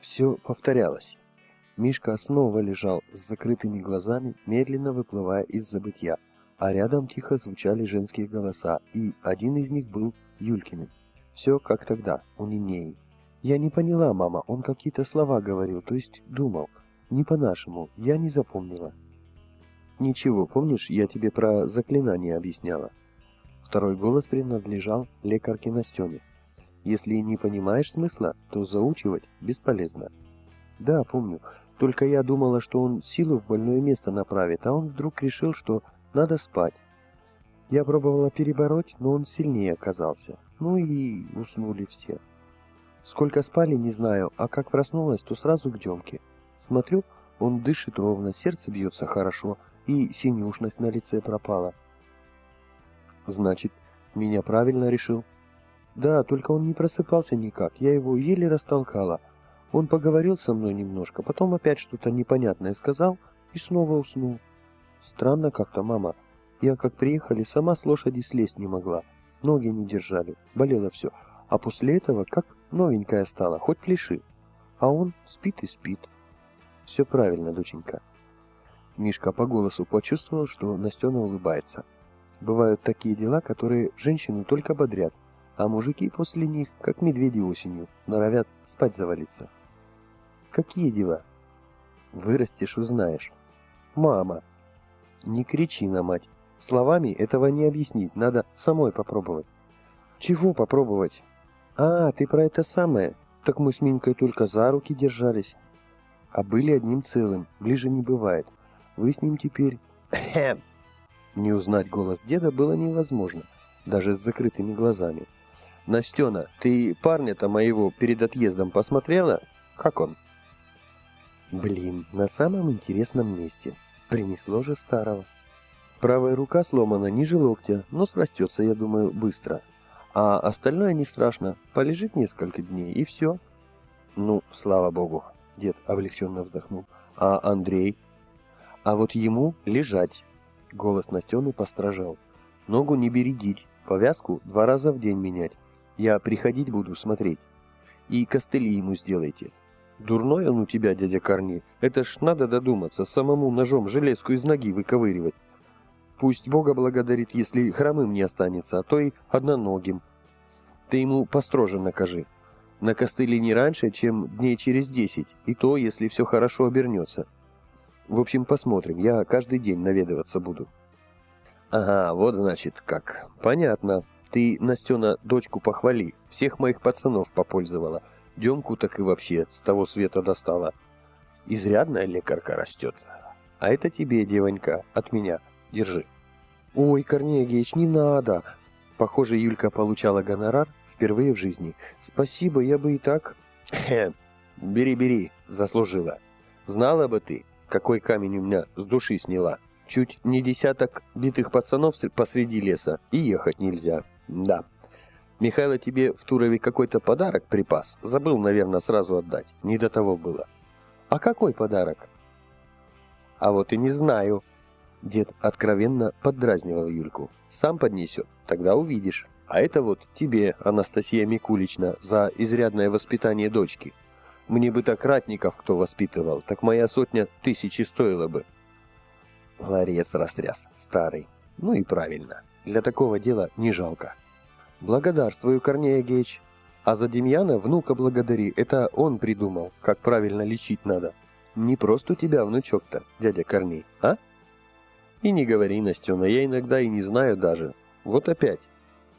Все повторялось. Мишка снова лежал с закрытыми глазами, медленно выплывая из забытья, а рядом тихо звучали женские голоса, и один из них был Юлькиным. Все как тогда, у Нинеи. Я не поняла, мама, он какие-то слова говорил, то есть думал. Не по-нашему, я не запомнила. Ничего, помнишь, я тебе про заклинание объясняла? Второй голос принадлежал лекарке Настене. Если не понимаешь смысла, то заучивать бесполезно. Да, помню. Только я думала, что он силу в больное место направит, а он вдруг решил, что надо спать. Я пробовала перебороть, но он сильнее оказался. Ну и уснули все. Сколько спали, не знаю, а как проснулась, то сразу к Демке. Смотрю, он дышит ровно, сердце бьется хорошо, и синюшность на лице пропала. Значит, меня правильно решил? Да, только он не просыпался никак, я его еле растолкала. Он поговорил со мной немножко, потом опять что-то непонятное сказал и снова уснул. Странно как-то, мама. Я как приехали, сама с лошади слезть не могла. Ноги не держали, болело все. А после этого как новенькая стала, хоть пляши. А он спит и спит. Все правильно, доченька. Мишка по голосу почувствовал, что Настена улыбается. Бывают такие дела, которые женщину только бодрят, а мужики после них, как медведи осенью, норовят спать завалиться. Какие дела? Вырастешь, узнаешь. Мама. Не кричи на мать. Словами этого не объяснить, надо самой попробовать. Чего попробовать? А, ты про это самое. Так мы с Минкой только за руки держались. А были одним целым, ближе не бывает. Вы с ним теперь... Не узнать голос деда было невозможно, даже с закрытыми глазами. «Настена, ты парня-то моего перед отъездом посмотрела? Как он?» Блин, на самом интересном месте. Принесло же старого. Правая рука сломана ниже локтя, но срастется, я думаю, быстро. А остальное не страшно. Полежит несколько дней, и все. Ну, слава богу. Дед облегченно вздохнул. А Андрей? А вот ему лежать. Голос Настены постражал. Ногу не бередить. Повязку два раза в день менять. Я приходить буду смотреть. И костыли ему сделайте. Дурной он у тебя, дядя Корни. Это ж надо додуматься, самому ножом железку из ноги выковыривать. Пусть Бога благодарит, если хромым не останется, а то и одноногим. Ты ему построже накажи. На костыле не раньше, чем дней через десять, и то, если все хорошо обернется. В общем, посмотрим, я каждый день наведываться буду. Ага, вот значит как. Понятно. Ты, Настена, дочку похвали, всех моих пацанов попользовала. Демку так и вообще с того света достала. Изрядная лекарка растет. А это тебе, девонька, от меня. Держи. Ой, Корней Геич, не надо. Похоже, Юлька получала гонорар впервые в жизни. Спасибо, я бы и так... Бери, бери, заслужила. Знала бы ты, какой камень у меня с души сняла. Чуть не десяток битых пацанов посреди леса, и ехать нельзя. Да. Михайло тебе в Турове какой-то подарок припас. Забыл, наверное, сразу отдать. Не до того было. А какой подарок? А вот и не знаю. Дед откровенно поддразнивал Юльку. Сам поднесет, тогда увидишь. А это вот тебе, Анастасия Микулична, за изрядное воспитание дочки. Мне бы так ратников кто воспитывал, так моя сотня тысячи стоила бы. Ларец растряс, старый. Ну и правильно. Для такого дела не жалко. «Благодарствую, Корнея Геич. А за Демьяна внука благодари, это он придумал, как правильно лечить надо. Не просто у тебя внучок-то, дядя Корней, а?» «И не говори, Настена, я иногда и не знаю даже. Вот опять».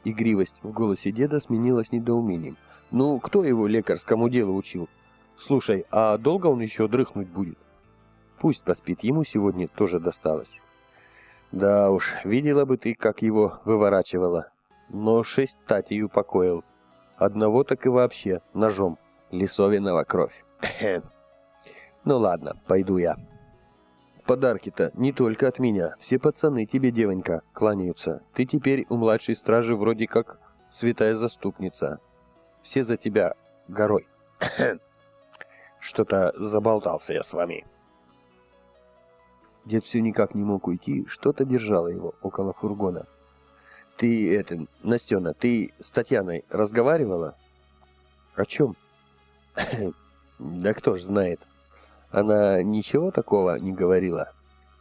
Игривость в голосе деда сменилась недоумением. «Ну, кто его лекарскому делу учил? Слушай, а долго он еще дрыхнуть будет?» «Пусть поспит, ему сегодня тоже досталось». «Да уж, видела бы ты, как его выворачивала но шесть татей упокоил. Одного так и вообще, ножом. Лисовинова кровь. ну ладно, пойду я. Подарки-то не только от меня. Все пацаны тебе, девонька, кланяются. Ты теперь у младшей стражи вроде как святая заступница. Все за тебя горой. Что-то заболтался я с вами. Дед все никак не мог уйти, что-то держало его около фургона. Ты, это, Настена, ты с Татьяной разговаривала? О чем? Да кто ж знает. Она ничего такого не говорила.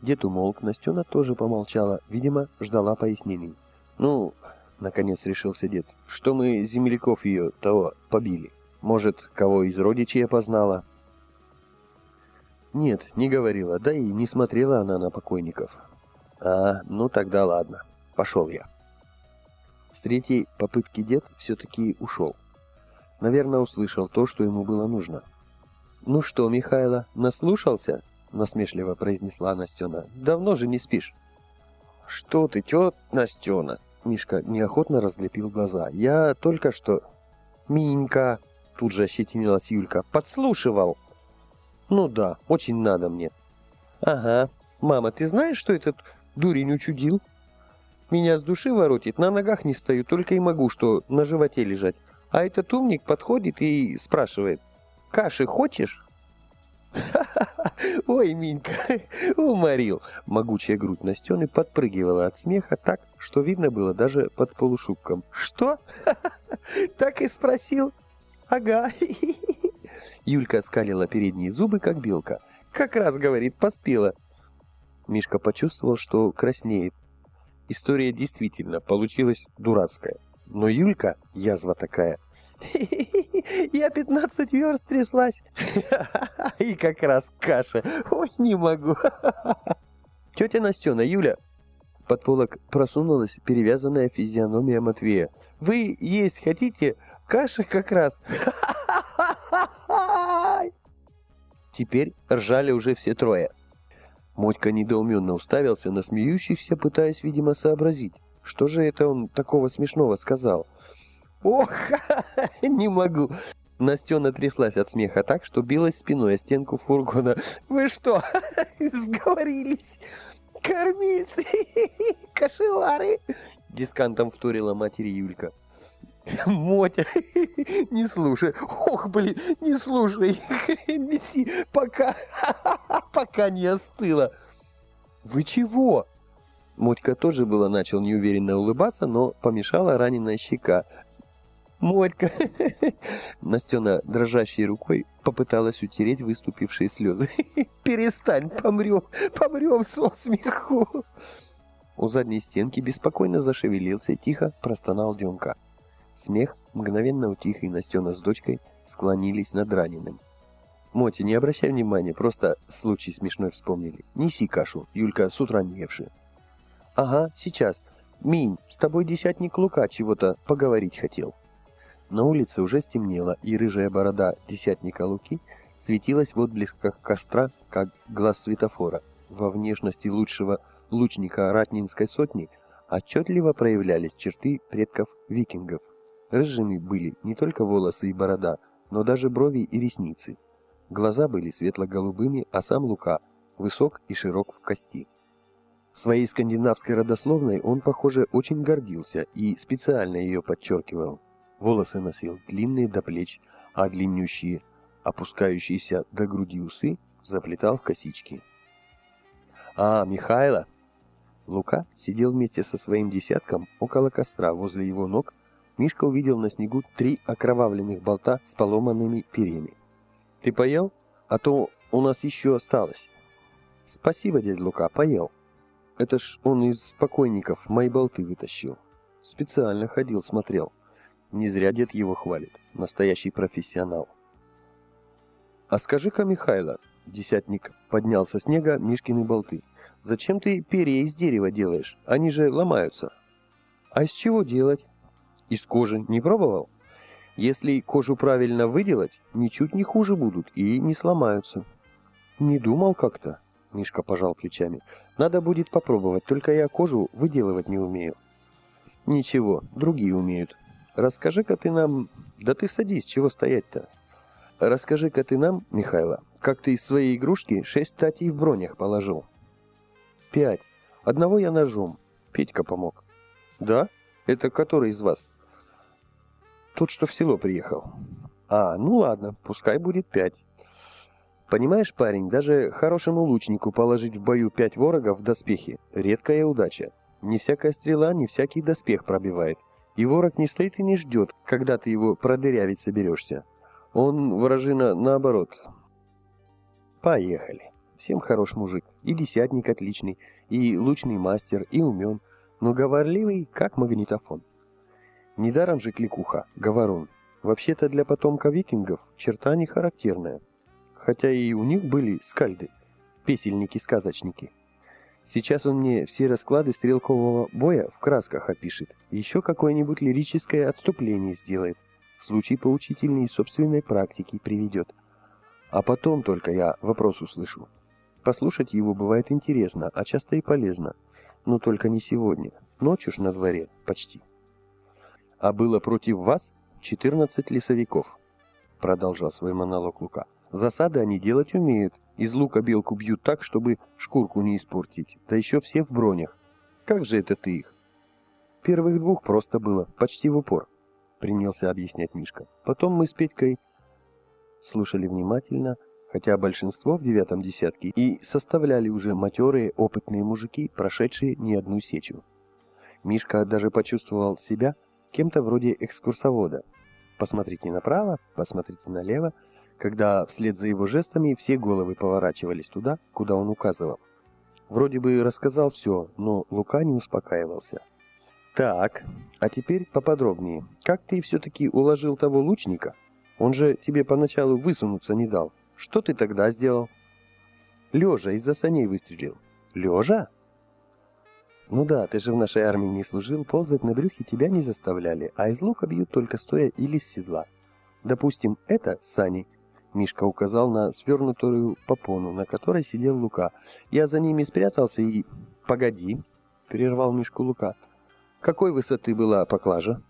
Дед умолк, Настена тоже помолчала, видимо, ждала пояснений. Ну, наконец решился дед, что мы земляков ее того побили. Может, кого из родичей опознала? Нет, не говорила, да и не смотрела она на покойников. А, ну тогда ладно, пошел я. С третьей попытки дед все-таки ушел. Наверное, услышал то, что ему было нужно. «Ну что, Михайло, наслушался?» — насмешливо произнесла Настена. «Давно же не спишь». «Что ты, тет Настена?» Мишка неохотно разлепил глаза. «Я только что...» «Минька!» — тут же ощетинилась Юлька. «Подслушивал!» «Ну да, очень надо мне». «Ага. Мама, ты знаешь, что этот дурень учудил?» «Меня с души воротит, на ногах не стою, только и могу, что на животе лежать. А этот умник подходит и спрашивает, «Каши хочешь?» Ой, Минька, уморил. Могучая грудь Настены подпрыгивала от смеха так, что видно было даже под полушубком. Что? Так и спросил? Ага. Юлька скалила передние зубы, как белка. Как раз, говорит, поспела. Мишка почувствовал, что краснеет. История действительно получилась дурацкая. Но Юлька, язва такая, я 15 верст тряслась. И как раз каша. Ой, не могу. Тетя Настена, Юля, под полок просунулась перевязанная физиономия Матвея. «Вы есть хотите? Каша как раз!» Теперь ржали уже все трое. Мотька недоуменно уставился на смеющихся, пытаясь, видимо, сообразить, что же это он такого смешного сказал. «Ох, не могу!» Настена тряслась от смеха так, что билась спиной о стенку фургона. «Вы что, сговорились? Кормильцы, кошевары!» Дискантом вторила матери Юлька. Мотя, не слушай. Ох, блин, не слушай. Неси, пока, пока не остыло. Вы чего? Мотька тоже было начал неуверенно улыбаться, но помешала раненая щека. Мотька!» Настена дрожащей рукой попыталась утереть выступившие слезы. «Перестань, помрем, помрем со смеху!» У задней стенки беспокойно зашевелился тихо простонал Демка. Смех мгновенно утих, и Настена с дочкой склонились над раненым. «Мотя, не обращай внимания, просто случай смешной вспомнили. Неси кашу, Юлька с утра не евши». «Ага, сейчас. Минь, с тобой десятник Лука чего-то поговорить хотел». На улице уже стемнело, и рыжая борода десятника Луки светилась в отблесках костра, как глаз светофора. Во внешности лучшего лучника Ратнинской сотни отчетливо проявлялись черты предков викингов. Рыжими были не только волосы и борода, но даже брови и ресницы. Глаза были светло-голубыми, а сам Лука высок и широк в кости. Своей скандинавской родословной он, похоже, очень гордился и специально ее подчеркивал. Волосы носил длинные до плеч, а длиннющие, опускающиеся до груди усы, заплетал в косички. «А, Михайло!» Лука сидел вместе со своим десятком около костра. Возле его ног Мишка увидел на снегу три окровавленных болта с поломанными перьями. «Ты поел? А то у нас еще осталось». «Спасибо, дядя Лука, поел. Это ж он из покойников мои болты вытащил. Специально ходил, смотрел». Не зря дед его хвалит. Настоящий профессионал. «А скажи-ка, Михайло...» Десятник поднял со снега Мишкины болты. «Зачем ты перья из дерева делаешь? Они же ломаются». «А из чего делать?» «Из кожи. Не пробовал?» «Если кожу правильно выделать, ничуть не хуже будут и не сломаются». «Не думал как-то», — Мишка пожал плечами. «Надо будет попробовать, только я кожу выделывать не умею». «Ничего, другие умеют. Расскажи-ка ты нам... Да ты садись, чего стоять-то? Расскажи-ка ты нам, Михайло, как ты из своей игрушки шесть статей в бронях положил. Пять. Одного я ножом. Петька помог. Да? Это который из вас? Тот, что в село приехал. А, ну ладно, пускай будет пять. Понимаешь, парень, даже хорошему лучнику положить в бою пять ворогов в доспехи – редкая удача. Не всякая стрела, не всякий доспех пробивает. И ворог не стоит и не ждет, когда ты его продырявить соберешься. Он, вражина, наоборот. Поехали. Всем хорош мужик. И десятник отличный, и лучный мастер, и умен, но говорливый, как магнитофон. Недаром же кликуха, говорун. Вообще-то для потомка викингов черта не характерная. Хотя и у них были скальды, песельники-сказочники. Сейчас он мне все расклады стрелкового боя в красках опишет, еще какое-нибудь лирическое отступление сделает, в случае поучительной собственной практики приведет. А потом только я вопрос услышу. Послушать его бывает интересно, а часто и полезно. Но только не сегодня. Ночь уж на дворе, почти. А было против вас 14 лесовиков, продолжал свой монолог Лука. Засады они делать умеют. Из лука белку бьют так, чтобы шкурку не испортить. Да еще все в бронях. Как же это ты их? Первых двух просто было, почти в упор, принялся объяснять Мишка. Потом мы с Петькой слушали внимательно, хотя большинство в девятом десятке и составляли уже матерые, опытные мужики, прошедшие не одну сечу. Мишка даже почувствовал себя кем-то вроде экскурсовода. Посмотрите направо, посмотрите налево, когда вслед за его жестами все головы поворачивались туда, куда он указывал. Вроде бы рассказал все, но Лука не успокаивался. «Так, а теперь поподробнее. Как ты все-таки уложил того лучника? Он же тебе поначалу высунуться не дал. Что ты тогда сделал? Лежа из-за саней выстрелил. Лежа? Ну да, ты же в нашей армии не служил, ползать на брюхе тебя не заставляли, а из лука бьют только стоя или с седла. Допустим, это сани. Мишка указал на свернутую попону, на которой сидел Лука. Я за ними спрятался и... Погоди, прервал Мишку Лука. Какой высоты была поклажа?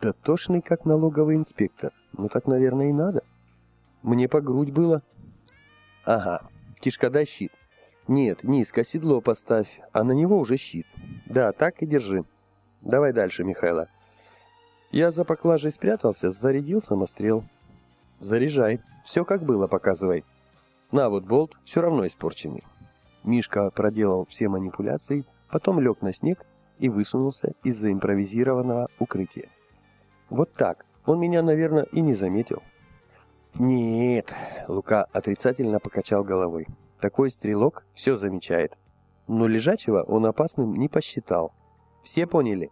Да тошный, как налоговый инспектор. Ну так, наверное, и надо. Мне по грудь было. Ага, кишка дай щит. Нет, низко, седло поставь, а на него уже щит. Да, так и держи. Давай дальше, Михайло. Я за поклажей спрятался, зарядил самострел. Заряжай. Все как было, показывай. На вот болт, все равно испорченный. Мишка проделал все манипуляции, потом лег на снег и высунулся из-за импровизированного укрытия. Вот так. Он меня, наверное, и не заметил. «Нет», — Лука отрицательно покачал головой. «Такой стрелок все замечает. Но лежачего он опасным не посчитал. Все поняли?»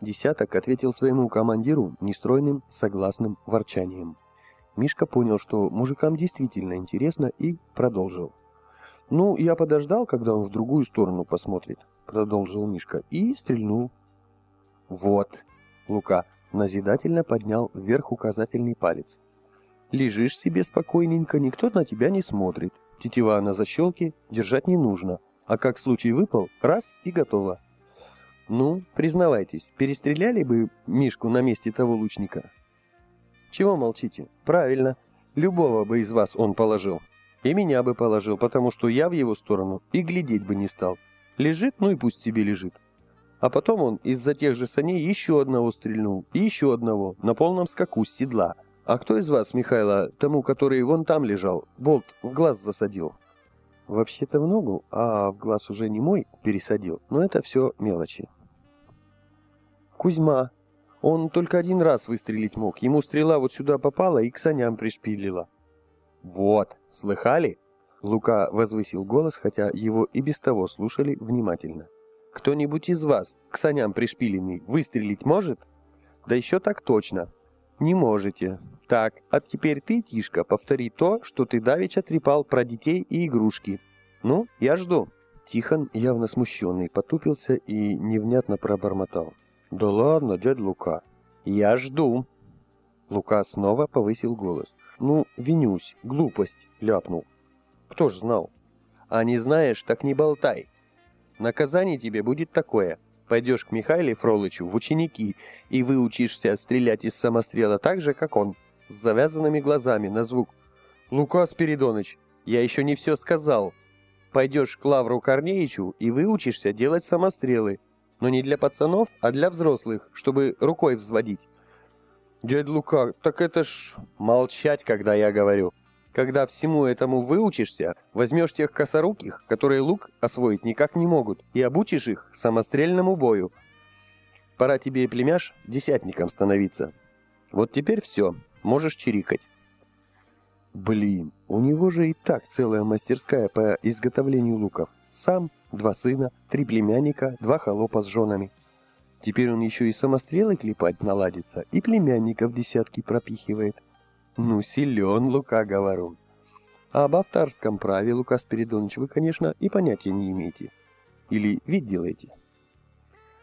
Десяток ответил своему командиру нестройным согласным ворчанием. Мишка понял, что мужикам действительно интересно, и продолжил. «Ну, я подождал, когда он в другую сторону посмотрит», — продолжил Мишка, — и стрельнул. «Вот», — Лука назидательно поднял вверх указательный палец. Лежишь себе спокойненько, никто на тебя не смотрит. Тетива на защелке держать не нужно. А как случай выпал, раз и готово. Ну, признавайтесь, перестреляли бы Мишку на месте того лучника? Чего молчите? Правильно, любого бы из вас он положил. И меня бы положил, потому что я в его сторону и глядеть бы не стал. Лежит, ну и пусть себе лежит. А потом он из-за тех же саней еще одного стрельнул, и еще одного, на полном скаку с седла – «А кто из вас, Михайло, тому, который вон там лежал, болт в глаз засадил?» «Вообще-то в ногу, а в глаз уже не мой пересадил, но это все мелочи». «Кузьма. Он только один раз выстрелить мог. Ему стрела вот сюда попала и к саням пришпилила». «Вот, слыхали?» Лука возвысил голос, хотя его и без того слушали внимательно. «Кто-нибудь из вас, к саням пришпиленный, выстрелить может?» «Да еще так точно. Не можете. Так, а теперь ты, Тишка, повтори то, что ты давеча трепал про детей и игрушки. Ну, я жду. Тихон, явно смущенный, потупился и невнятно пробормотал. «Да ладно, дядь Лука, я жду». Лука снова повысил голос. «Ну, винюсь, глупость», — ляпнул. «Кто ж знал?» «А не знаешь, так не болтай. Наказание тебе будет такое. Пойдешь к Михаиле Фролычу в ученики и выучишься стрелять из самострела так же, как он, с завязанными глазами на звук. «Лука Спиридоныч, я еще не все сказал. Пойдешь к Лавру Корнеичу и выучишься делать самострелы. Но не для пацанов, а для взрослых, чтобы рукой взводить». «Дядь Лука, так это ж...» «Молчать, когда я говорю. Когда всему этому выучишься, возьмешь тех косоруких, которые лук освоить никак не могут, и обучишь их самострельному бою. Пора тебе, племяш, десятником становиться. Вот теперь все. можешь чирикать. Блин, у него же и так целая мастерская по изготовлению луков. Сам, два сына, три племянника, два холопа с женами. Теперь он еще и самострелы клепать наладится, и племянников десятки пропихивает. Ну, силен Лука Говорун. А об авторском праве, Лука Спиридонович, вы, конечно, и понятия не имеете. Или вид делаете.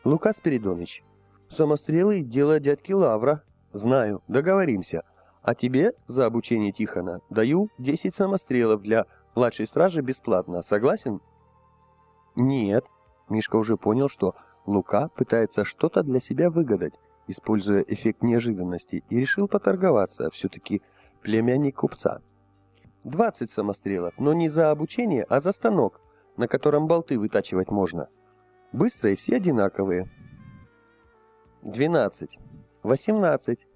Лука Спиридонович, самострелы – дело дядьки Лавра. Знаю, договоримся. А тебе за обучение Тихона даю 10 самострелов для младшей стражи бесплатно. Согласен? Нет. Мишка уже понял, что Лука пытается что-то для себя выгадать, используя эффект неожиданности, и решил поторговаться, все-таки племянник купца. 20 самострелов, но не за обучение, а за станок, на котором болты вытачивать можно. Быстро и все одинаковые. 12, 18,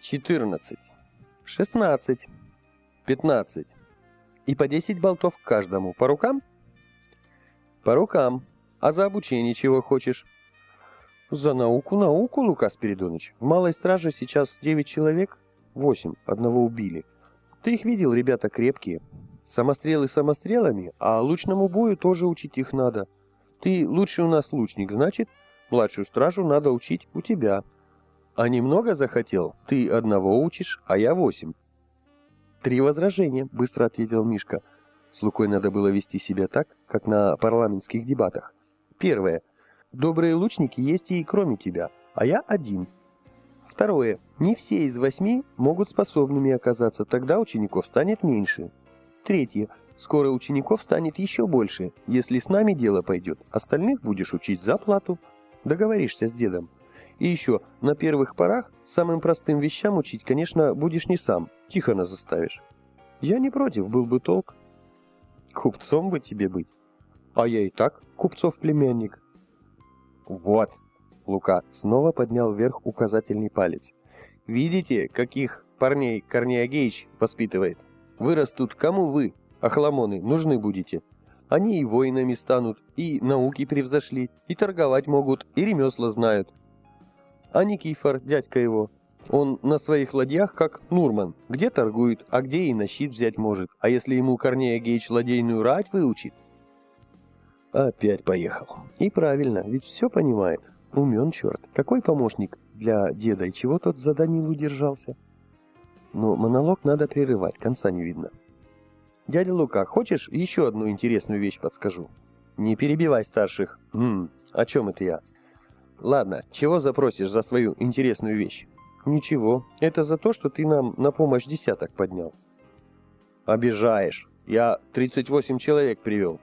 14, 16, 15. И по 10 болтов к каждому. По рукам? По рукам. А за обучение чего хочешь? За науку науку, Лукас Спиридоныч. В малой страже сейчас 9 человек, 8, одного убили. Ты их видел, ребята крепкие. Самострелы самострелами, а лучному бою тоже учить их надо. Ты лучший у нас лучник, значит, младшую стражу надо учить у тебя. А немного захотел? Ты одного учишь, а я восемь. Три возражения, быстро ответил Мишка. С Лукой надо было вести себя так, как на парламентских дебатах. Первое. Добрые лучники есть и кроме тебя, а я один. Второе. Не все из восьми могут способными оказаться, тогда учеников станет меньше. Третье. Скоро учеников станет еще больше. Если с нами дело пойдет, остальных будешь учить за плату. Договоришься с дедом. И еще, на первых порах самым простым вещам учить, конечно, будешь не сам. Тихо заставишь. Я не против, был бы толк. Купцом бы тебе быть. А я и так купцов племянник. Вот. Лука снова поднял вверх указательный палец. Видите, каких парней Корней Агеич воспитывает? Вырастут кому вы, охламоны, нужны будете. Они и воинами станут, и науки превзошли, и торговать могут, и ремесла знают. А Никифор, дядька его, он на своих ладьях как Нурман, где торгует, а где и на щит взять может. А если ему Корней Агеич ладейную рать выучит, Опять поехал. И правильно, ведь все понимает. Умен черт. Какой помощник для деда и чего тот за Данилу держался? Но монолог надо прерывать, конца не видно. Дядя Лука, хочешь еще одну интересную вещь подскажу? Не перебивай старших. Хм, о чем это я? Ладно, чего запросишь за свою интересную вещь? Ничего, это за то, что ты нам на помощь десяток поднял. Обижаешь. Я 38 человек привел.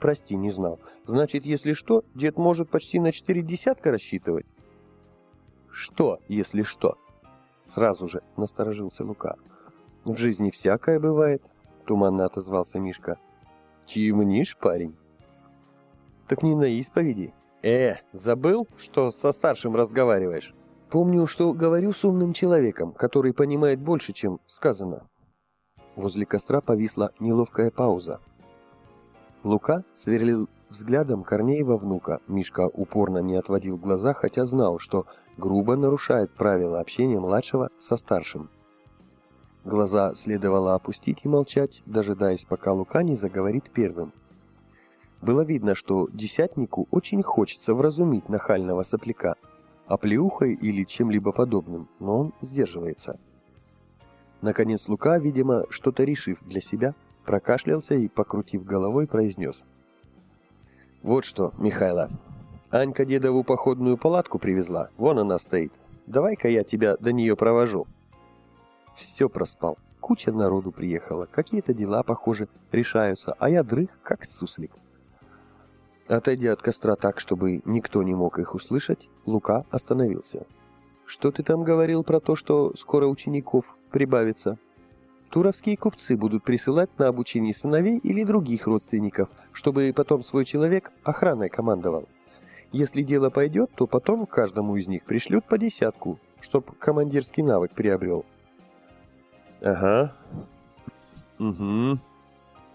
Прости, не знал. Значит, если что, дед может почти на четыре десятка рассчитывать? Что, если что? Сразу же насторожился Лука. В жизни всякое бывает, туманно отозвался Мишка. Чьимнишь, парень? Так не на исповеди. Э, забыл, что со старшим разговариваешь? Помню, что говорю с умным человеком, который понимает больше, чем сказано. Возле костра повисла неловкая пауза. Лука сверлил взглядом Корнеева внука. Мишка упорно не отводил глаза, хотя знал, что грубо нарушает правила общения младшего со старшим. Глаза следовало опустить и молчать, дожидаясь, пока Лука не заговорит первым. Было видно, что десятнику очень хочется вразумить нахального сопляка, оплеухой или чем-либо подобным, но он сдерживается. Наконец Лука, видимо, что-то решив для себя, прокашлялся и, покрутив головой, произнес. «Вот что, Михайло, Анька дедову походную палатку привезла, вон она стоит. Давай-ка я тебя до нее провожу». Все проспал. Куча народу приехала, какие-то дела, похоже, решаются, а я дрых, как суслик. Отойдя от костра так, чтобы никто не мог их услышать, Лука остановился. «Что ты там говорил про то, что скоро учеников прибавится?» Туровские купцы будут присылать на обучение сыновей или других родственников, чтобы потом свой человек охраной командовал. Если дело пойдет, то потом каждому из них пришлют по десятку, чтоб командирский навык приобрел. Ага. Угу.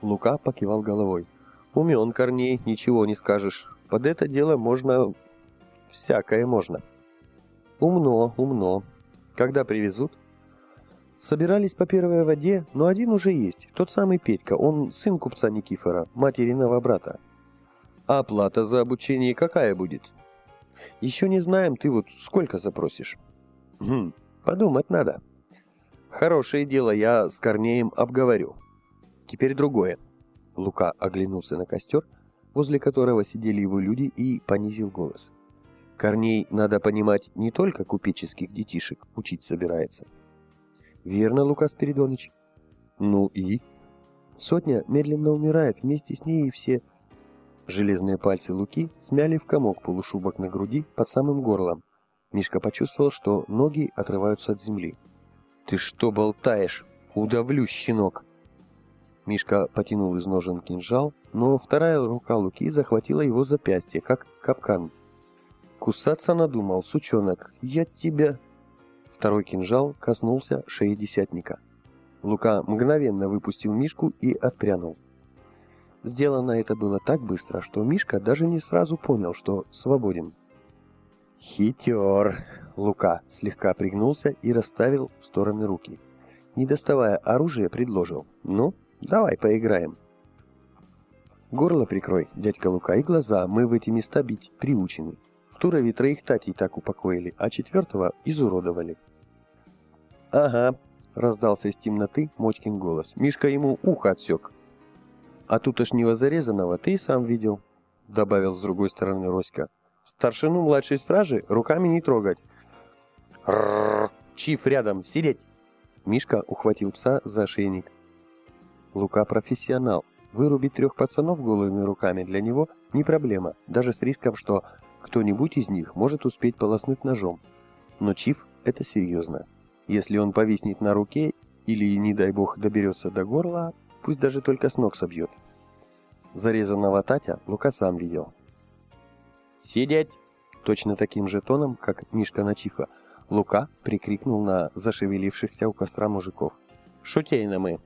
Лука покивал головой. Умен Корней, ничего не скажешь. Под это дело можно... Всякое можно. Умно, умно. Когда привезут? Собирались по первой воде, но один уже есть, тот самый Петька, он сын купца Никифора, материного брата. А оплата за обучение какая будет? Еще не знаем, ты вот сколько запросишь? Хм, подумать надо. Хорошее дело, я с Корнеем обговорю. Теперь другое. Лука оглянулся на костер, возле которого сидели его люди, и понизил голос. Корней, надо понимать, не только купеческих детишек учить собирается. Верно, Лука Спиридоныч. Ну и? Сотня медленно умирает, вместе с ней и все... Железные пальцы Луки смяли в комок полушубок на груди под самым горлом. Мишка почувствовал, что ноги отрываются от земли. «Ты что болтаешь? Удавлю, щенок!» Мишка потянул из ножен кинжал, но вторая рука Луки захватила его запястье, как капкан. Кусаться надумал, сучонок. Я тебя... Второй кинжал коснулся шеи десятника. Лука мгновенно выпустил Мишку и отпрянул. Сделано это было так быстро, что Мишка даже не сразу понял, что свободен. «Хитер!» Лука слегка пригнулся и расставил в стороны руки. Не доставая оружия, предложил. «Ну, давай поиграем». «Горло прикрой, дядька Лука, и глаза, мы в эти места бить приучены. В Турове троих татей так упокоили, а четвертого изуродовали». «Ага», — раздался из темноты Мотькин голос. «Мишка ему ухо отсек». «А тутошнего зарезанного ты и сам видел», — добавил с другой стороны Роська. «Старшину младшей стражи руками не трогать». «Рррр! Чиф рядом! Сидеть!» Мишка ухватил пса за ошейник. Лука профессионал. Вырубить трех пацанов голыми руками для него не проблема, даже с риском, что кто-нибудь из них может успеть полоснуть ножом. Но Чиф — это серьезно. Если он повиснет на руке или, не дай бог, доберется до горла, Пусть даже только с ног собьет. Зарезанного Татя Лука сам видел. «Сидеть!» Точно таким же тоном, как Мишка на Чифа, Лука прикрикнул на зашевелившихся у костра мужиков. «Шутейно мы!»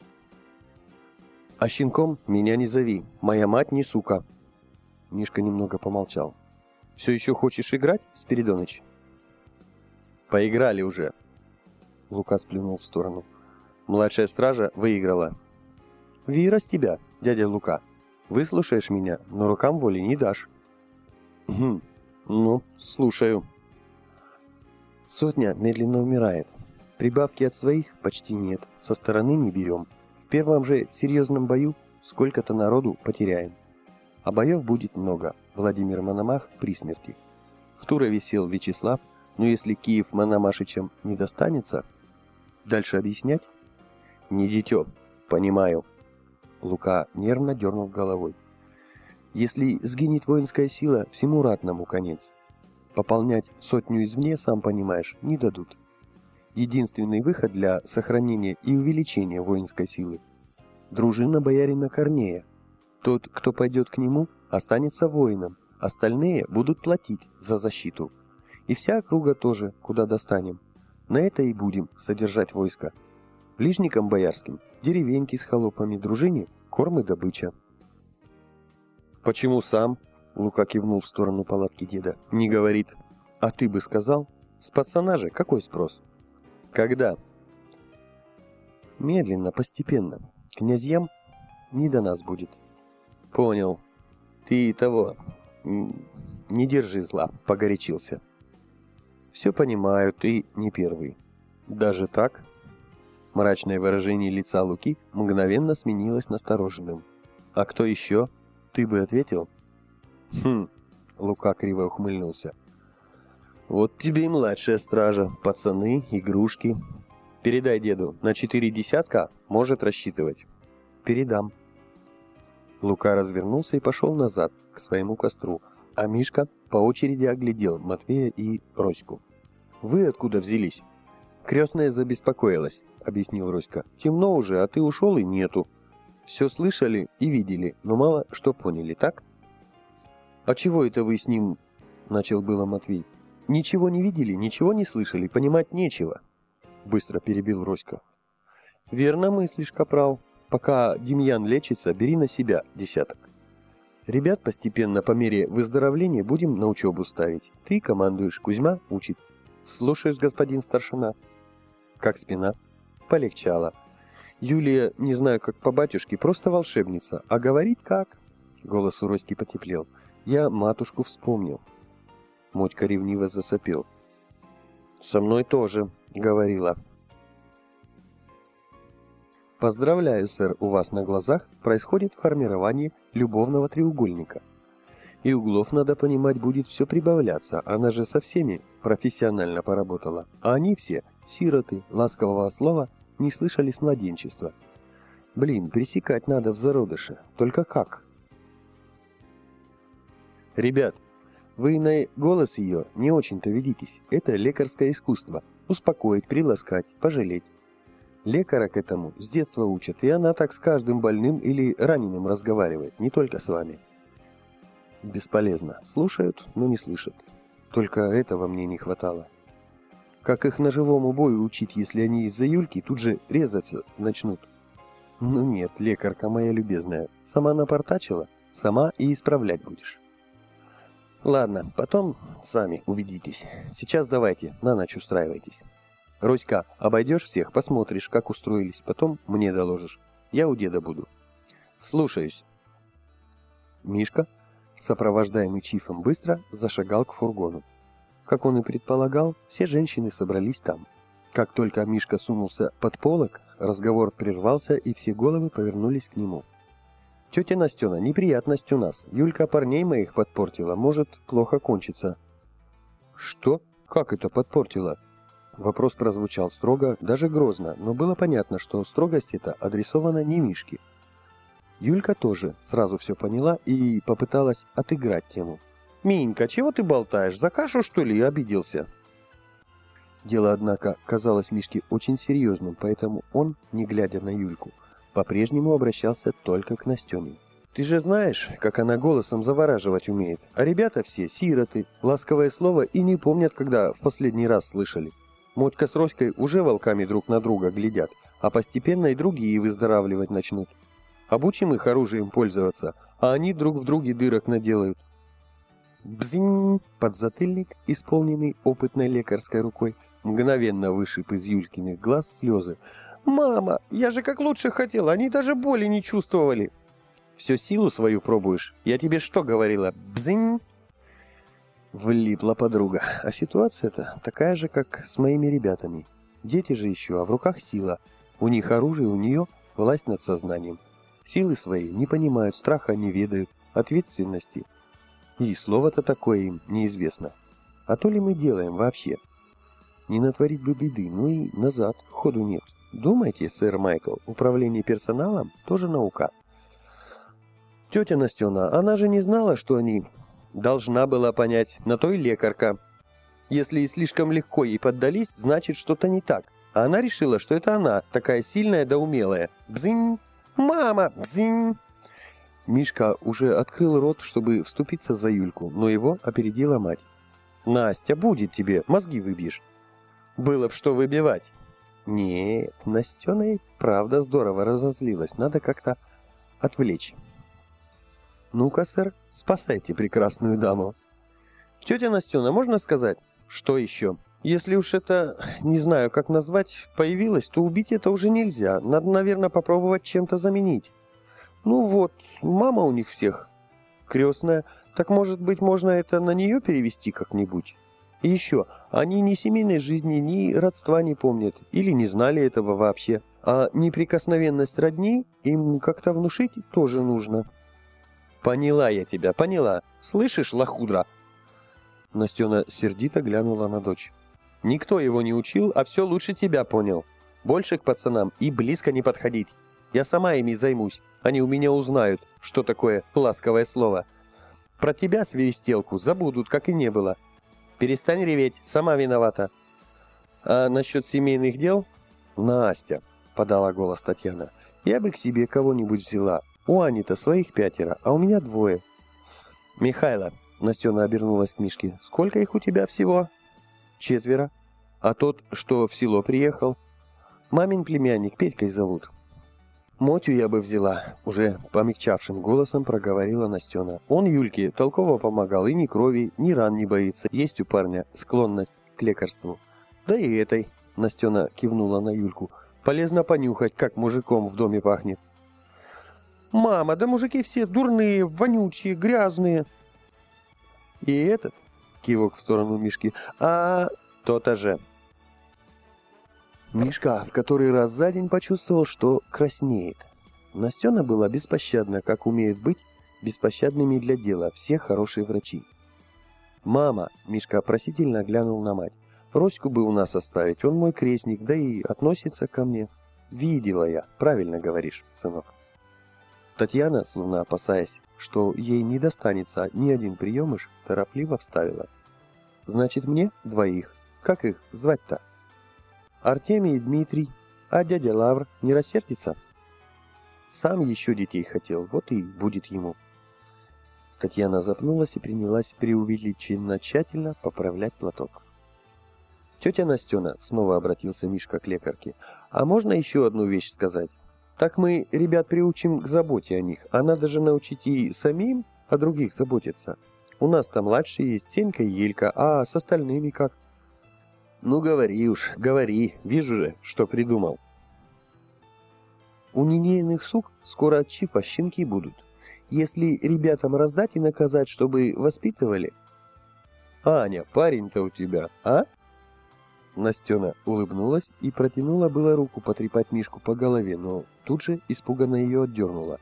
«А щенком меня не зови, моя мать не сука!» Мишка немного помолчал. «Все еще хочешь играть, Спиридоныч?» «Поиграли уже!» Лука сплюнул в сторону. «Младшая стража выиграла. Вира с тебя, дядя Лука. Выслушаешь меня, но рукам воли не дашь. Хм, ну, слушаю. Сотня медленно умирает. Прибавки от своих почти нет, со стороны не берем. В первом же серьезном бою сколько-то народу потеряем. А боев будет много. Владимир Мономах при смерти. В Турове сел Вячеслав, но если Киев Мономашичем не достанется... Дальше объяснять? Не дитё, понимаю. Лука нервно дернул головой. «Если сгинет воинская сила, всему ратному конец. Пополнять сотню извне, сам понимаешь, не дадут. Единственный выход для сохранения и увеличения воинской силы – дружина боярина Корнея. Тот, кто пойдет к нему, останется воином, остальные будут платить за защиту. И вся округа тоже, куда достанем. На это и будем содержать войско. Ближникам боярским деревеньки с холопами, дружине корм и добыча. «Почему сам?» — Лука кивнул в сторону палатки деда. «Не говорит. А ты бы сказал? С пацана же какой спрос?» «Когда?» «Медленно, постепенно. Князьям не до нас будет». «Понял. Ты того... Не держи зла, погорячился». «Все понимаю, ты не первый». «Даже так?» Мрачное выражение лица Луки мгновенно сменилось настороженным. «А кто еще? Ты бы ответил?» «Хм...» — Лука криво ухмыльнулся. «Вот тебе и младшая стража, пацаны, игрушки. Передай деду, на четыре десятка может рассчитывать». «Передам». Лука развернулся и пошел назад, к своему костру, а Мишка по очереди оглядел Матвея и Роську. «Вы откуда взялись?» Крестная забеспокоилась объяснил Роська. «Темно уже, а ты ушел и нету. Все слышали и видели, но мало что поняли, так?» «А чего это вы с ним?» — начал было Матвей. «Ничего не видели, ничего не слышали, понимать нечего», — быстро перебил Роська. «Верно мыслишь, капрал. Пока Демьян лечится, бери на себя десяток. Ребят постепенно по мере выздоровления будем на учебу ставить. Ты командуешь, Кузьма учит. Слушаюсь, господин старшина. Как спина?» полегчало. Юлия, не знаю, как по батюшке, просто волшебница. А говорит как? Голос у Роськи потеплел. Я матушку вспомнил. Мотька ревниво засопел. «Со мной тоже», — говорила. Поздравляю, сэр, у вас на глазах происходит формирование любовного треугольника. И углов, надо понимать, будет все прибавляться, она же со всеми профессионально поработала. А они все, сироты, ласкового слова, не слышали с младенчества. Блин, пресекать надо в зародыше. Только как? Ребят, вы на голос ее не очень-то ведитесь. Это лекарское искусство. Успокоить, приласкать, пожалеть. Лекара к этому с детства учат, и она так с каждым больным или раненым разговаривает, не только с вами. Бесполезно. Слушают, но не слышат. Только этого мне не хватало. Как их ножевому бою учить, если они из-за Юльки тут же резаться начнут? Ну нет, лекарка моя любезная, сама напортачила, сама и исправлять будешь. Ладно, потом сами убедитесь. Сейчас давайте, на ночь устраивайтесь. Роська, обойдешь всех, посмотришь, как устроились, потом мне доложишь. Я у деда буду. Слушаюсь. Мишка, сопровождаемый Чифом, быстро зашагал к фургону. Как он и предполагал, все женщины собрались там. Как только Мишка сунулся под полок, разговор прервался, и все головы повернулись к нему. «Тетя Настена, неприятность у нас. Юлька парней моих подпортила. Может, плохо кончится». «Что? Как это подпортила?» Вопрос прозвучал строго, даже грозно, но было понятно, что строгость эта адресована не Мишке. Юлька тоже сразу все поняла и попыталась отыграть тему. «Минька, чего ты болтаешь? За кашу, что ли, обиделся?» Дело, однако, казалось Мишке очень серьезным, поэтому он, не глядя на Юльку, по-прежнему обращался только к Настене. «Ты же знаешь, как она голосом завораживать умеет, а ребята все сироты, ласковое слово и не помнят, когда в последний раз слышали. Мотька с Роськой уже волками друг на друга глядят, а постепенно и другие выздоравливать начнут. Обучим их оружием пользоваться, а они друг в друге дырок наделают. Бзинь! Подзатыльник, исполненный опытной лекарской рукой, мгновенно вышиб из Юлькиных глаз слезы. «Мама, я же как лучше хотела, они даже боли не чувствовали!» «Все силу свою пробуешь? Я тебе что говорила? Бзинь!» Влипла подруга. А ситуация-то такая же, как с моими ребятами. Дети же еще, а в руках сила. У них оружие, у нее власть над сознанием. Силы свои не понимают, страха не ведают, ответственности. И слово-то такое им неизвестно. А то ли мы делаем вообще? Не натворить бы беды, ну и назад, ходу нет. Думайте, сэр Майкл, управление персоналом тоже наука. Тетя Настена, она же не знала, что они Должна была понять, на то и лекарка. Если и слишком легко ей поддались, значит что-то не так. А она решила, что это она, такая сильная да умелая. Бзинь! Мама! Бзинь! Мишка уже открыл рот, чтобы вступиться за Юльку, но его опередила мать. «Настя, будет тебе, мозги выбьешь». «Было б что выбивать». «Нет, Настена и правда здорово разозлилась, надо как-то отвлечь». «Ну-ка, сэр, спасайте прекрасную даму». «Тетя Настена, можно сказать?» «Что еще?» «Если уж это, не знаю, как назвать, появилось, то убить это уже нельзя. Надо, наверное, попробовать чем-то заменить». «Ну вот, мама у них всех крестная. Так, может быть, можно это на нее перевести как-нибудь?» И еще, они ни семейной жизни, ни родства не помнят, или не знали этого вообще. А неприкосновенность родней им как-то внушить тоже нужно. «Поняла я тебя, поняла. Слышишь, лохудра?» Настена сердито глянула на дочь. «Никто его не учил, а все лучше тебя понял. Больше к пацанам и близко не подходить. Я сама ими займусь. Они у меня узнают, что такое ласковое слово. Про тебя, свиристелку, забудут, как и не было. Перестань реветь, сама виновата. А насчет семейных дел? Настя, подала голос Татьяна, я бы к себе кого-нибудь взяла, у Ани-то своих пятеро, а у меня двое. Михайло, Настена обернулась к Мишке, сколько их у тебя всего? Четверо. А тот, что в село приехал? Мамин племянник, Петькой зовут. Мотю я бы взяла, уже помягчавшим голосом проговорила Настена. Он Юльке толково помогал, и ни крови, ни ран не боится. Есть у парня склонность к лекарству. Да и этой, Настена кивнула на Юльку, Полезно понюхать, как мужиком в доме пахнет. Мама, да мужики все дурные, вонючие, грязные. И этот, кивок в сторону Мишки, а то-то же. Мишка в который раз за день почувствовал, что краснеет. Настена была беспощадна, как умеют быть беспощадными для дела все хорошие врачи. «Мама!» — Мишка просительно глянул на мать. «Роську бы у нас оставить, он мой крестник, да и относится ко мне». «Видела я, правильно говоришь, сынок». Татьяна, словно опасаясь, что ей не достанется ни один приемыш, торопливо вставила. «Значит, мне двоих. Как их звать-то?» «Артемий и Дмитрий. А дядя Лавр не рассердится?» «Сам еще детей хотел, вот и будет ему». Татьяна запнулась и принялась преувеличенно тщательно поправлять платок. «Тетя Настена», — снова обратился Мишка к лекарке, — «а можно еще одну вещь сказать? Так мы ребят приучим к заботе о них, а надо же научить и самим о других заботиться. У нас-то младшие есть Сенька и Елька, а с остальными как?» «Ну, говори уж, говори, вижу же, что придумал». «У нинейных сук скоро от чифа щенки будут», если ребятам раздать и наказать, чтобы воспитывали? Аня, парень-то у тебя, а? Настена улыбнулась и протянула было руку потрепать Мишку по голове, но тут же испуганно ее отдернула.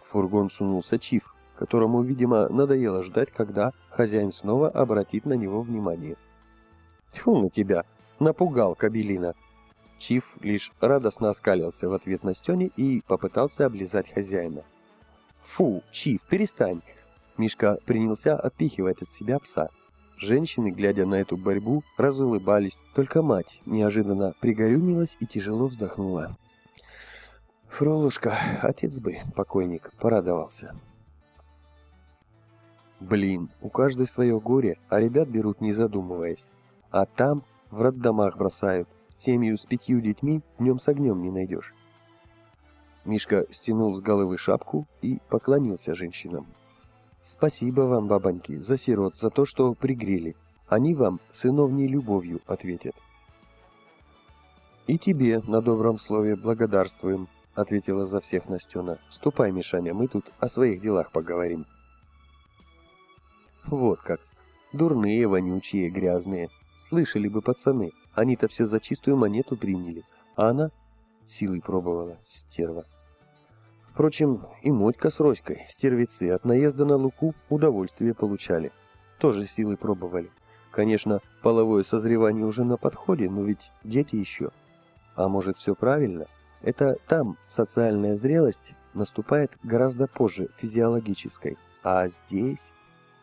В фургон сунулся Чиф, которому, видимо, надоело ждать, когда хозяин снова обратит на него внимание. «Тьфу на тебя! Напугал кабелина!» Чиф лишь радостно оскалился в ответ Настене и попытался облизать хозяина. «Фу, Чиф, перестань!» Мишка принялся отпихивать от себя пса. Женщины, глядя на эту борьбу, разулыбались, только мать неожиданно пригорюнилась и тяжело вздохнула. «Фролушка, отец бы, покойник, порадовался». Блин, у каждой свое горе, а ребят берут не задумываясь. А там в роддомах бросают. Семью с пятью детьми днем с огнем не найдешь. Мишка стянул с головы шапку и поклонился женщинам. «Спасибо вам, бабоньки, за сирот, за то, что пригрели. Они вам сыновней любовью ответят». «И тебе на добром слове благодарствуем», — ответила за всех Настена. «Ступай, Мишаня, мы тут о своих делах поговорим». Вот как. Дурные, вонючие, грязные. Слышали бы пацаны, они-то все за чистую монету приняли. А она Силой пробовала, стерва. Впрочем, и Мотька с Роськой, стервецы, от наезда на Луку удовольствие получали. Тоже силой пробовали. Конечно, половое созревание уже на подходе, но ведь дети еще. А может, все правильно? Это там социальная зрелость наступает гораздо позже физиологической. А здесь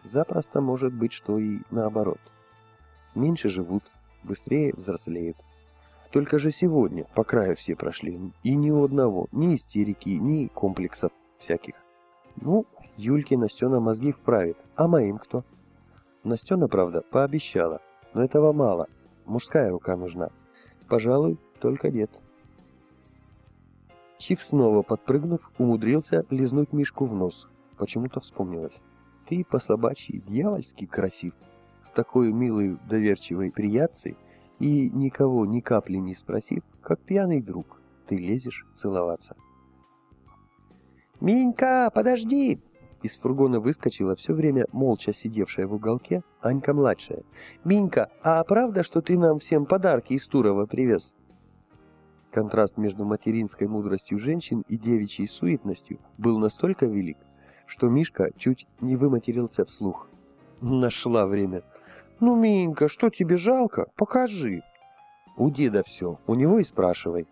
запросто может быть, что и наоборот. Меньше живут, быстрее взрослеют. Только же сегодня по краю все прошли, и ни у одного, ни истерики, ни комплексов всяких. Ну, Юльке Настена мозги вправит, а моим кто? Настена, правда, пообещала, но этого мало, мужская рука нужна. Пожалуй, только дед. Чиф снова подпрыгнув, умудрился лизнуть Мишку в нос. Почему-то вспомнилось. Ты по собачьи дьявольски красив. С такой милой доверчивой прияцей и, никого ни капли не спросив, как пьяный друг, ты лезешь целоваться. «Минька, подожди!» Из фургона выскочила все время молча сидевшая в уголке Анька-младшая. «Минька, а правда, что ты нам всем подарки из Турова привез?» Контраст между материнской мудростью женщин и девичьей суетностью был настолько велик, что Мишка чуть не выматерился вслух. Нашла время. «Ну, Минька, что тебе жалко? Покажи!» «У деда все, у него и спрашивай».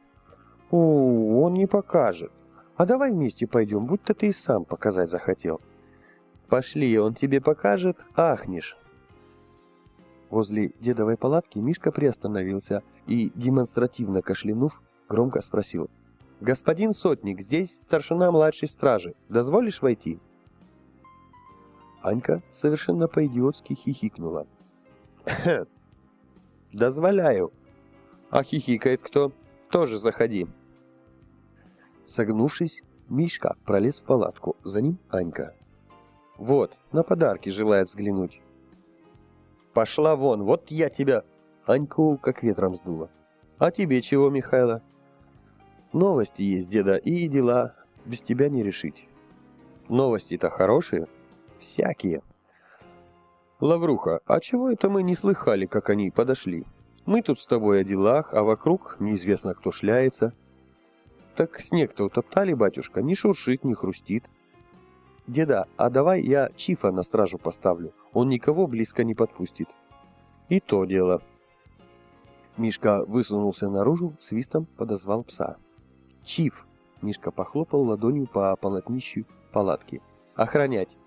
«О, он не покажет. А давай вместе пойдем, будто ты и сам показать захотел». «Пошли, он тебе покажет, ахнешь». Возле дедовой палатки Мишка приостановился и, демонстративно кашлянув, громко спросил. «Господин сотник, здесь старшина младшей стражи. Дозволишь войти?» Анька совершенно по-идиотски хихикнула. «Дозволяю». «А хихикает кто? Тоже заходи». Согнувшись, Мишка пролез в палатку, за ним Анька. «Вот, на подарки желает взглянуть». «Пошла вон, вот я тебя...» Аньку как ветром сдуло. «А тебе чего, Михайло?» Новости есть, деда, и дела без тебя не решить. Новости-то хорошие? Всякие. Лавруха, а чего это мы не слыхали, как они подошли? Мы тут с тобой о делах, а вокруг неизвестно кто шляется. Так снег-то утоптали, батюшка, не шуршит, не хрустит. Деда, а давай я Чифа на стражу поставлю, он никого близко не подпустит. И то дело. Мишка высунулся наружу, свистом подозвал пса. Чиф! Мишка похлопал ладонью по полотнищу палатки. Охранять!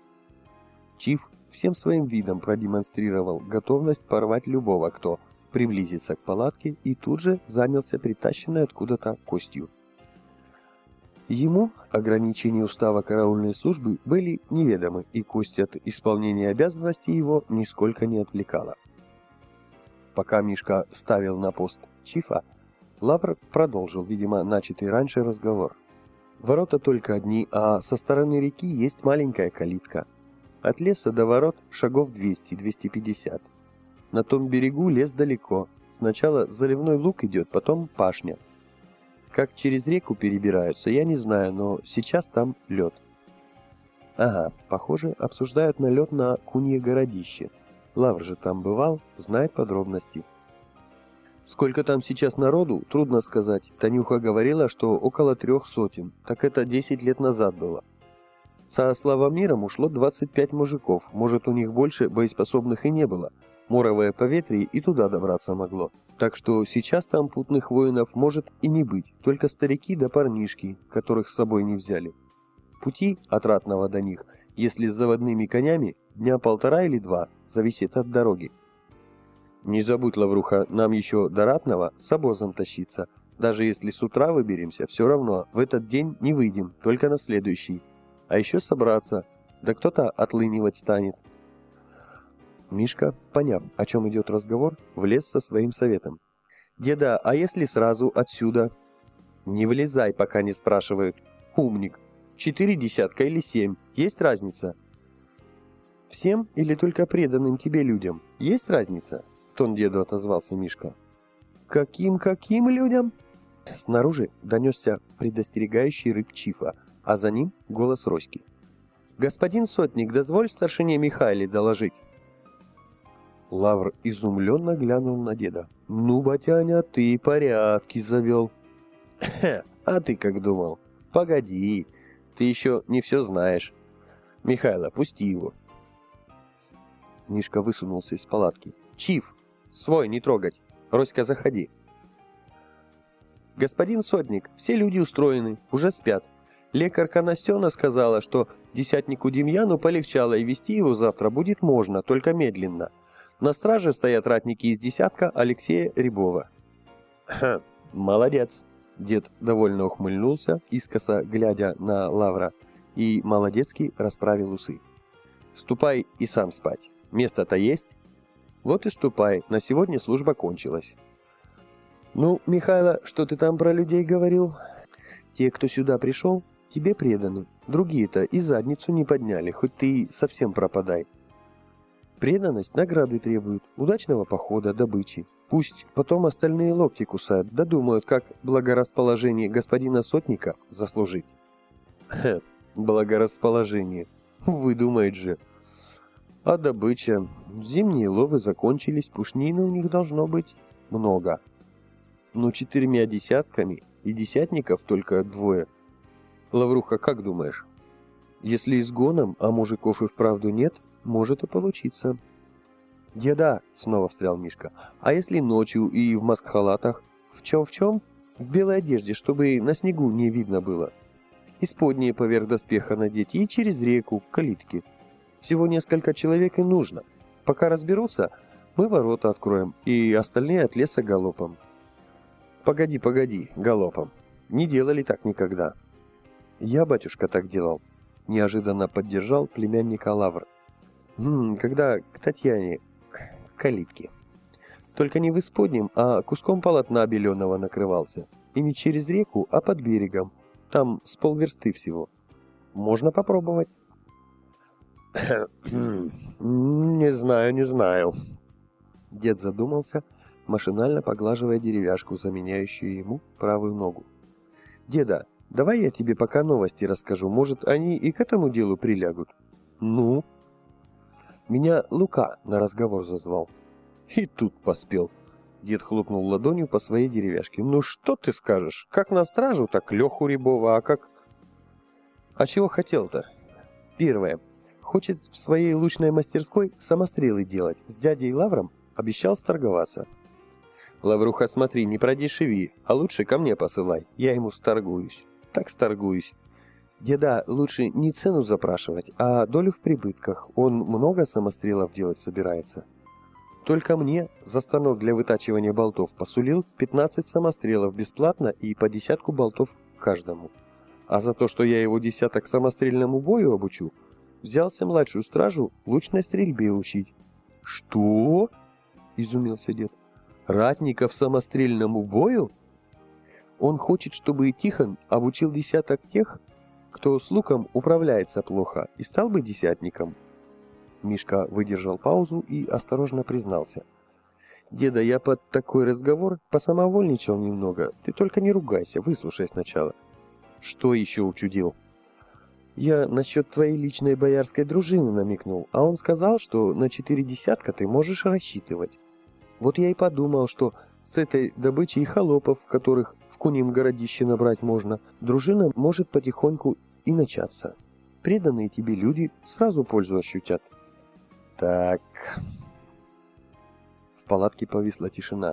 Чиф всем своим видом продемонстрировал готовность порвать любого, кто приблизится к палатке, и тут же занялся притащенной откуда-то костью. Ему ограничения устава караульной службы были неведомы, и кость от исполнения обязанностей его нисколько не отвлекала. Пока Мишка ставил на пост Чифа, Лавр продолжил, видимо, начатый раньше разговор. Ворота только одни, а со стороны реки есть маленькая калитка. От леса до ворот шагов 200-250. На том берегу лес далеко. Сначала заливной луг идет, потом пашня. Как через реку перебираются, я не знаю, но сейчас там лед. Ага, похоже, обсуждают налет на Кунье городище. Лавр же там бывал, знает подробности. Сколько там сейчас народу, трудно сказать. Танюха говорила, что около трех сотен. Так это 10 лет назад было. Со Славомиром ушло 25 мужиков. Может, у них больше боеспособных и не было. Моровое поветрие и туда добраться могло. Так что сейчас там путных воинов может и не быть, только старики да парнишки, которых с собой не взяли. Пути от Ратного до них, если с заводными конями, дня полтора или два, зависит от дороги. Не забудь, Лавруха, нам еще до Ратного с обозом тащиться. Даже если с утра выберемся, все равно в этот день не выйдем, только на следующий. А еще собраться, да кто-то отлынивать станет. Мишка, поняв, о чем идет разговор, влез со своим советом. «Деда, а если сразу отсюда?» «Не влезай, пока не спрашивают. Умник. Четыре десятка или семь. Есть разница?» «Всем или только преданным тебе людям? Есть разница?» В тон деду отозвался Мишка. «Каким-каким людям?» Снаружи донесся предостерегающий рык Чифа, а за ним голос Роськи. «Господин сотник, дозволь старшине Михайле доложить». Лавр изумленно глянул на деда. «Ну, батяня, ты порядки завел». «А ты как думал? Погоди, ты еще не все знаешь. Михайло, пусти его». Мишка высунулся из палатки. «Чиф, свой не трогать. Роська, заходи». «Господин сотник, все люди устроены, уже спят. Лекарка Настена сказала, что десятнику Демьяну полегчало, и вести его завтра будет можно, только медленно. На страже стоят ратники из десятка Алексея Рябова. молодец!» Дед довольно ухмыльнулся, искоса глядя на Лавра, и молодецкий расправил усы. «Ступай и сам спать. Место-то есть?» «Вот и ступай, на сегодня служба кончилась». «Ну, Михайло, что ты там про людей говорил?» «Те, кто сюда пришел, тебе преданы. Другие-то и задницу не подняли, хоть ты совсем пропадай. Преданность награды требует, удачного похода, добычи. Пусть потом остальные локти кусают, додумают, как благорасположение господина Сотника заслужить. Хе, благорасположение. Выдумает же. А добыча? Зимние ловы закончились, пушнины у них должно быть много. Но четырьмя десятками и десятников только двое. Лавруха, как думаешь? Если изгоном, а мужиков и вправду нет, может и получиться. «Деда!» — снова встрял Мишка. «А если ночью и в маскхалатах? В чем-в чем? В белой одежде, чтобы на снегу не видно было. Исподние поверх доспеха надеть и через реку, к калитке. Всего несколько человек и нужно. Пока разберутся, мы ворота откроем, и остальные от леса галопом». «Погоди, погоди, галопом. Не делали так никогда». «Я, батюшка, так делал», — неожиданно поддержал племянника Лавр. М когда к Татьяне калитки. Только не в исподнем, а куском полотна беленого накрывался. И не через реку, а под берегом. Там с полверсты всего. Можно попробовать. «Не знаю, не знаю». Дед задумался, машинально поглаживая деревяшку, заменяющую ему правую ногу. Деда, давай я тебе пока новости расскажу, может, они и к этому делу прилягут. Ну? Меня Лука на разговор зазвал. И тут поспел. Дед хлопнул ладонью по своей деревяшке. «Ну что ты скажешь? Как на стражу, так Леху Рябова, а как...» «А чего хотел-то?» «Первое. Хочет в своей лучной мастерской самострелы делать. С дядей Лавром обещал сторговаться». «Лавруха, смотри, не продешеви, а лучше ко мне посылай. Я ему сторгуюсь. Так сторгуюсь». «Деда, лучше не цену запрашивать, а долю в прибытках. Он много самострелов делать собирается». Только мне за станок для вытачивания болтов посулил 15 самострелов бесплатно и по десятку болтов каждому. А за то, что я его десяток самострельному бою обучу, взялся младшую стражу лучной стрельбе учить. «Что?» – изумился дед. «Ратников самострельному бою?» Он хочет, чтобы Тихон обучил десяток тех, кто с луком управляется плохо, и стал бы десятником. Мишка выдержал паузу и осторожно признался. «Деда, я под такой разговор посамовольничал немного. Ты только не ругайся, выслушай сначала». «Что еще учудил?» «Я насчет твоей личной боярской дружины намекнул, а он сказал, что на четыре десятка ты можешь рассчитывать. Вот я и подумал, что с этой добычей холопов, которых в Куним городище набрать можно, дружина может потихоньку и начаться. Преданные тебе люди сразу пользу ощутят. Так. В палатке повисла тишина.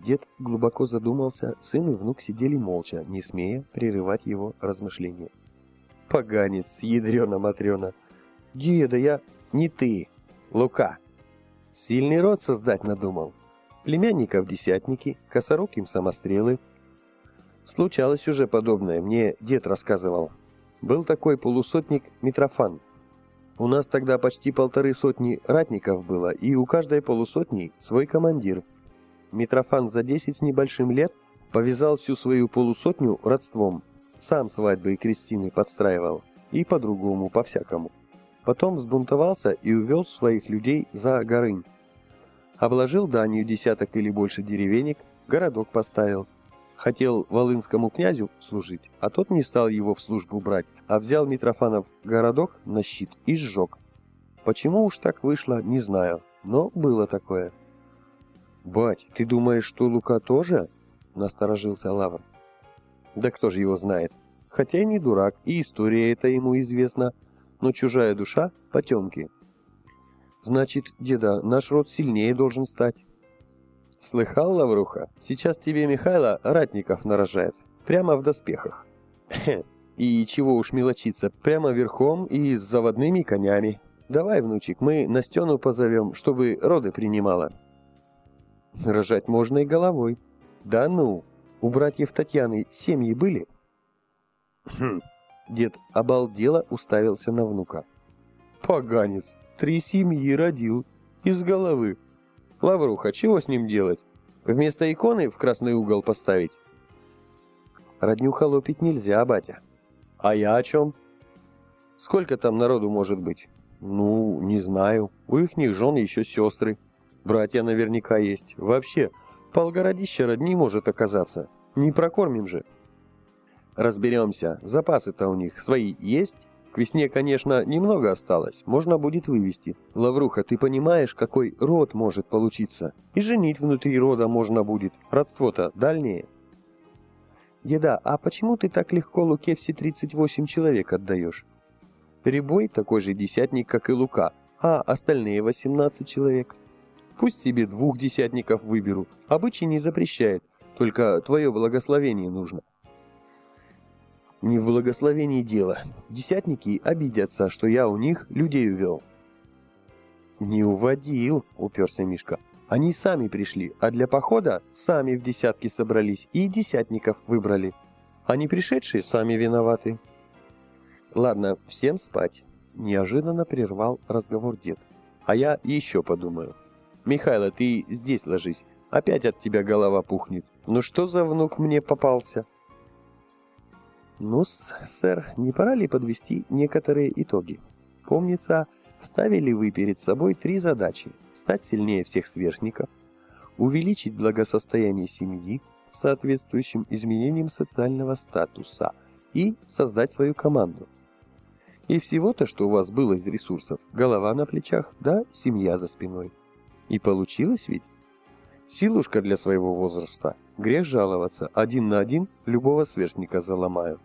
Дед глубоко задумался, сын и внук сидели молча, не смея прерывать его размышления. Поганец, ядрена-матрена. Деда, я... Не ты, Лука. Сильный род создать надумал. Племянников десятники, косоруким самострелы. Случалось уже подобное, мне дед рассказывал. Был такой полусотник Митрофан, у нас тогда почти полторы сотни ратников было, и у каждой полусотни свой командир. Митрофан за десять с небольшим лет повязал всю свою полусотню родством. Сам свадьбы и крестины подстраивал. И по-другому, по-всякому. Потом взбунтовался и увел своих людей за горынь. Обложил данью десяток или больше деревенек, городок поставил – хотел волынскому князю служить, а тот не стал его в службу брать, а взял Митрофанов городок на щит и сжег. Почему уж так вышло, не знаю, но было такое. «Бать, ты думаешь, что Лука тоже?» — насторожился Лавр. «Да кто же его знает? Хотя и не дурак, и история эта ему известна, но чужая душа — потемки. Значит, деда, наш род сильнее должен стать». «Слыхал, Лавруха? Сейчас тебе Михайло ратников нарожает. Прямо в доспехах». «И чего уж мелочиться, прямо верхом и с заводными конями. Давай, внучек, мы Настену позовем, чтобы роды принимала». «Рожать можно и головой». «Да ну! У братьев Татьяны семьи были?» «Хм!» Дед обалдело уставился на внука. «Поганец! Три семьи родил. Из головы. Лавруха, чего с ним делать? Вместо иконы в красный угол поставить? Родню холопить нельзя, батя. А я о чем? Сколько там народу может быть? Ну, не знаю. У ихних жен еще сестры. Братья наверняка есть. Вообще, полгородища родни может оказаться. Не прокормим же. Разберемся. Запасы-то у них свои есть? Весне, конечно, немного осталось, можно будет вывести. Лавруха, ты понимаешь, какой род может получиться? И женить внутри рода можно будет. Родство-то дальнее. Деда, а почему ты так легко Луке все 38 человек отдаешь? Рябой такой же десятник, как и Лука, а остальные 18 человек. Пусть себе двух десятников выберут, обычай не запрещает, только твое благословение нужно. Не в благословении дело. Десятники обидятся, что я у них людей увел. Не уводил, уперся Мишка. Они сами пришли, а для похода сами в десятки собрались и десятников выбрали. Они пришедшие сами виноваты. Ладно, всем спать. Неожиданно прервал разговор дед. А я еще подумаю. Михайло, ты здесь ложись. Опять от тебя голова пухнет. Ну что за внук мне попался? Ну сэр, не пора ли подвести некоторые итоги? Помнится, ставили вы перед собой три задачи. Стать сильнее всех сверстников, увеличить благосостояние семьи с соответствующим изменением социального статуса и создать свою команду. И всего-то, что у вас было из ресурсов, голова на плечах, да семья за спиной. И получилось ведь? Силушка для своего возраста. Грех жаловаться, один на один любого сверстника заломаю.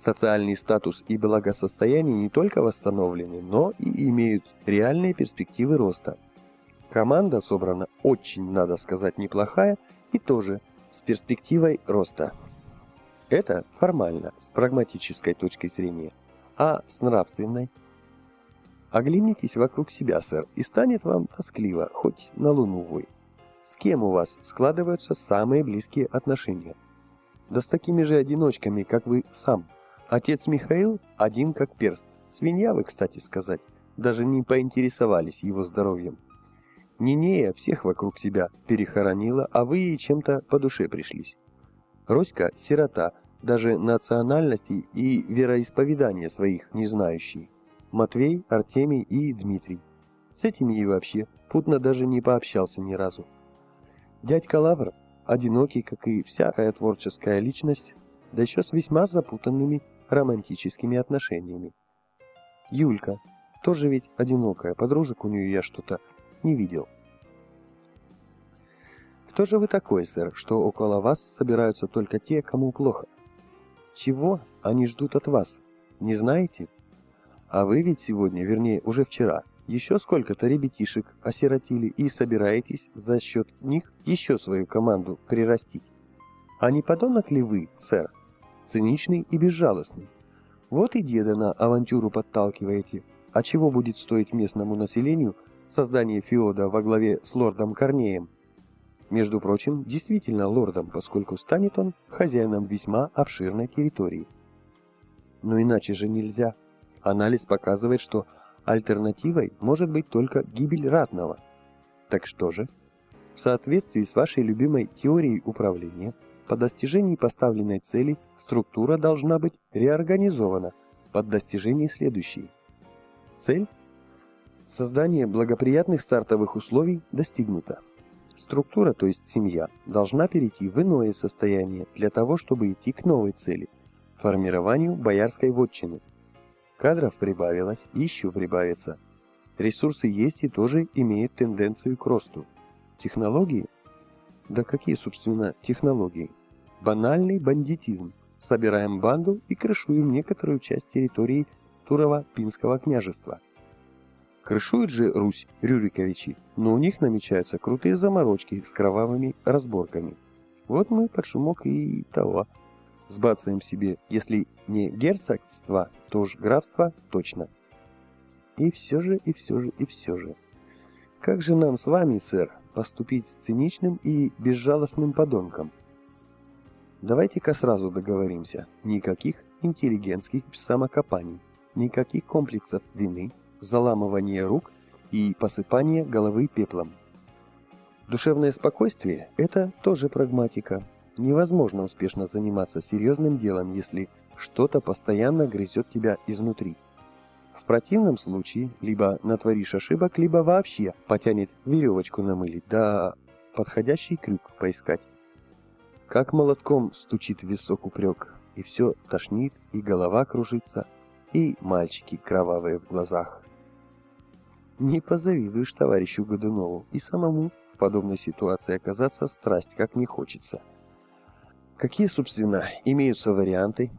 Социальный статус и благосостояние не только восстановлены, но и имеют реальные перспективы роста. Команда собрана очень, надо сказать, неплохая и тоже с перспективой роста. Это формально, с прагматической точки зрения. А с нравственной? Оглянитесь вокруг себя, сэр, и станет вам тоскливо, хоть на луну вой. С кем у вас складываются самые близкие отношения? Да с такими же одиночками, как вы сам – Отец Михаил один как перст. Свинья вы, кстати сказать. Даже не поинтересовались его здоровьем. Нинея всех вокруг себя перехоронила, а вы ей чем-то по душе пришлись. Роська – сирота, даже национальности и вероисповедания своих не знающий. Матвей, Артемий и Дмитрий. С этими и вообще путно даже не пообщался ни разу. Дядька Лавр, одинокий, как и всякая творческая личность, да еще с весьма запутанными романтическими отношениями. Юлька, тоже ведь одинокая, подружек у нее я что-то не видел. Кто же вы такой, сэр, что около вас собираются только те, кому плохо? Чего они ждут от вас? Не знаете? А вы ведь сегодня, вернее, уже вчера, еще сколько-то ребятишек осиротили и собираетесь за счет них еще свою команду прирастить. А не подонок ли вы, сэр? Циничный и безжалостный. Вот и деда на авантюру подталкиваете. А чего будет стоить местному населению создание феода во главе с лордом Корнеем? Между прочим, действительно лордом, поскольку станет он хозяином весьма обширной территории. Но иначе же нельзя. Анализ показывает, что альтернативой может быть только гибель ратного. Так что же? В соответствии с вашей любимой теорией управления – по достижении поставленной цели структура должна быть реорганизована под достижение следующей. Цель – создание благоприятных стартовых условий достигнута. Структура, то есть семья, должна перейти в иное состояние для того, чтобы идти к новой цели – формированию боярской вотчины. Кадров прибавилось еще прибавится. Ресурсы есть и тоже имеют тенденцию к росту. Технологии? Да какие, собственно, технологии? Банальный бандитизм. Собираем банду и крышуем некоторую часть территории Турова-Пинского княжества. Крышуют же Русь Рюриковичи, но у них намечаются крутые заморочки с кровавыми разборками. Вот мы под шумок и того. Сбацаем себе, если не герцогство, то уж графство точно. И все же, и все же, и все же. Как же нам с вами, сэр, поступить с циничным и безжалостным подонком? Давайте-ка сразу договоримся. Никаких интеллигентских самокопаний, никаких комплексов вины, заламывания рук и посыпания головы пеплом. Душевное спокойствие – это тоже прагматика. Невозможно успешно заниматься серьезным делом, если что-то постоянно грызет тебя изнутри. В противном случае либо натворишь ошибок, либо вообще потянет веревочку намылить, да подходящий крюк поискать. Как молотком стучит висок упрек, и все тошнит, и голова кружится, и мальчики кровавые в глазах. Не позавидуешь товарищу Годунову, и самому в подобной ситуации оказаться страсть как не хочется. Какие, собственно, имеются варианты?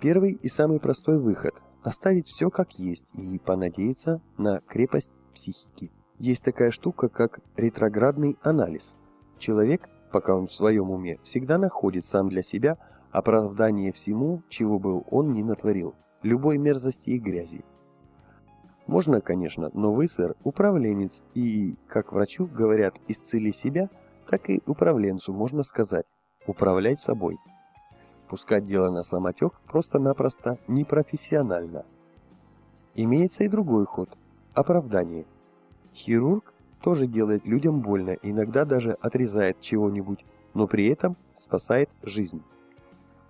Первый и самый простой выход – оставить все как есть и понадеяться на крепость психики. Есть такая штука, как ретроградный анализ. Человек пока он в своем уме, всегда находит сам для себя оправдание всему, чего бы он ни натворил, любой мерзости и грязи. Можно, конечно, но вы, сэр, управленец, и, как врачу говорят, исцели себя, так и управленцу можно сказать, управляй собой. Пускать дело на самотек просто-напросто непрофессионально. Имеется и другой ход – оправдание. Хирург тоже делает людям больно, иногда даже отрезает чего-нибудь, но при этом спасает жизнь.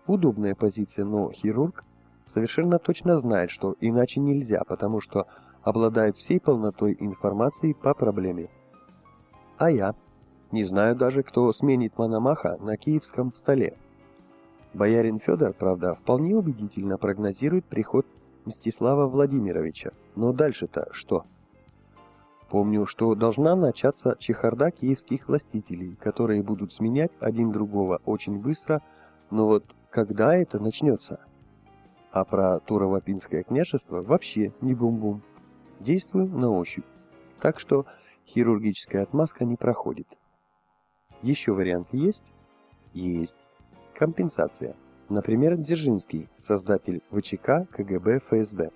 Удобная позиция, но хирург совершенно точно знает, что иначе нельзя, потому что обладает всей полнотой информации по проблеме. А я? Не знаю даже, кто сменит Мономаха на киевском столе. Боярин Федор, правда, вполне убедительно прогнозирует приход Мстислава Владимировича. Но дальше-то что? Помню, что должна начаться чехарда киевских властителей, которые будут сменять один другого очень быстро, но вот когда это начнется? А про Турово-Пинское княжество вообще не бум-бум. Действую на ощупь. Так что хирургическая отмазка не проходит. Еще варианты есть? Есть. Компенсация. Например, Дзержинский, создатель ВЧК, КГБ, ФСБ.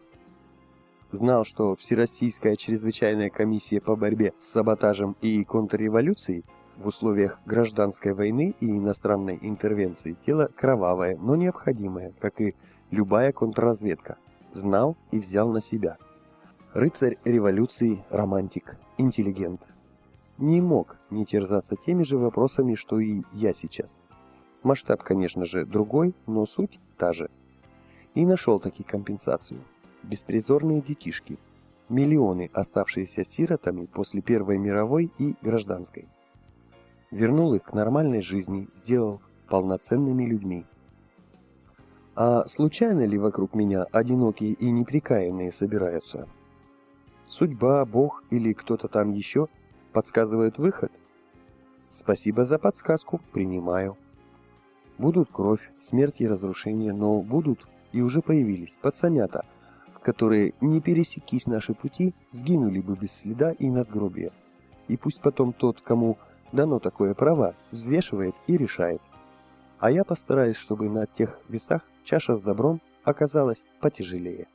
Знал, что Всероссийская чрезвычайная комиссия по борьбе с саботажем и контрреволюцией в условиях гражданской войны и иностранной интервенции дело кровавое, но необходимое, как и любая контрразведка. Знал и взял на себя. Рыцарь революции, романтик, интеллигент. Не мог не терзаться теми же вопросами, что и я сейчас. Масштаб, конечно же, другой, но суть та же. И нашел таки компенсацию. Беспризорные детишки. Миллионы, оставшиеся сиротами после Первой мировой и гражданской. Вернул их к нормальной жизни, сделал полноценными людьми. А случайно ли вокруг меня одинокие и неприкаянные собираются? Судьба, Бог или кто-то там еще подсказывают выход? Спасибо за подсказку, принимаю. Будут кровь, смерть и разрушение, но будут и уже появились пацанята, которые, не пересекись наши пути, сгинули бы без следа и надгробия. И пусть потом тот, кому дано такое право, взвешивает и решает. А я постараюсь, чтобы на тех весах чаша с добром оказалась потяжелее.